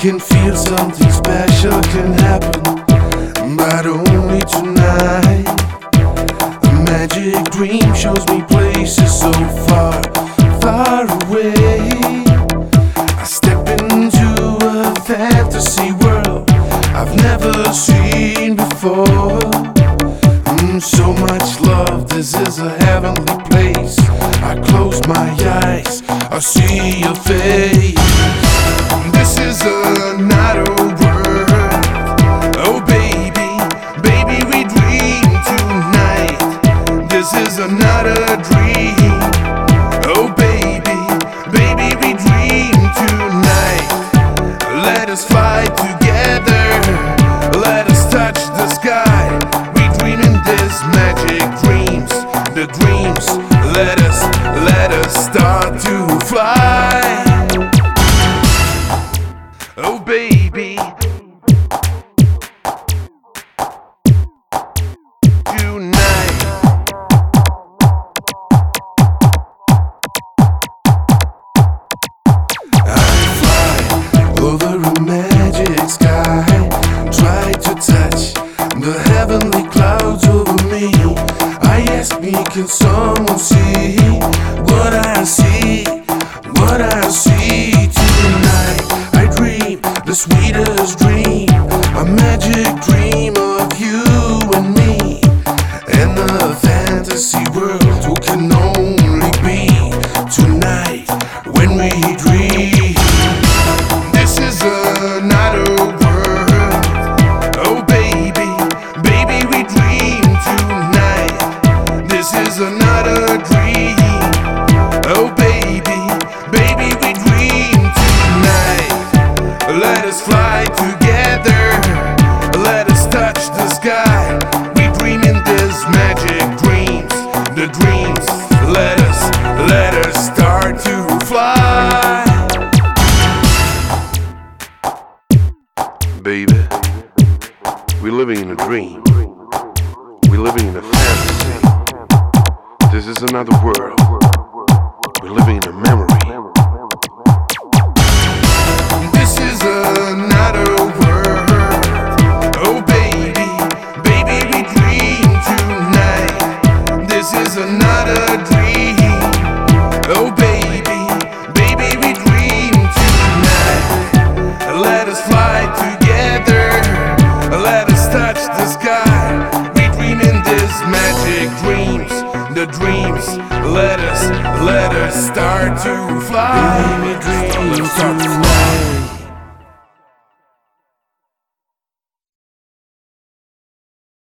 can feel something special can happen, but only tonight. A magic dream shows me places so far, far away. I step into a fantasy world I've never seen before. Mm, so much love, this is a heavenly place. I close my eyes, I see your face. This is another world. Oh, baby, baby, we dream tonight. This is another dream. Oh, baby, baby, we dream tonight. Let us fly together. Let us touch the sky. We dream in these magic dreams. The dreams. Me, I ask, can someone see This is another dream. Oh, baby, baby, we dream tonight. Let us fly together. Let us touch the sky. We dream in these magic dreams. The dreams. Let us, let us start to fly. Baby, we're living in a dream. We're living in a fantasy. This is another world. We're living in a memory. This is another world. Oh, baby, baby, we dream tonight. This is another dream. Dreams. Let us, let us start to fly. Dream. Start to fly.